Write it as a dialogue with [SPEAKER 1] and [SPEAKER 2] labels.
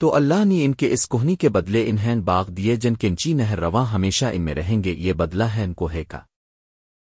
[SPEAKER 1] تو اللہ نے ان کے اس کوہنی کے بدلے انہیں باغ دیے جن کنچی نہر رواں ہمیشہ ان میں رہیں گے، یہ بدلہ ہے ان کوہے کا۔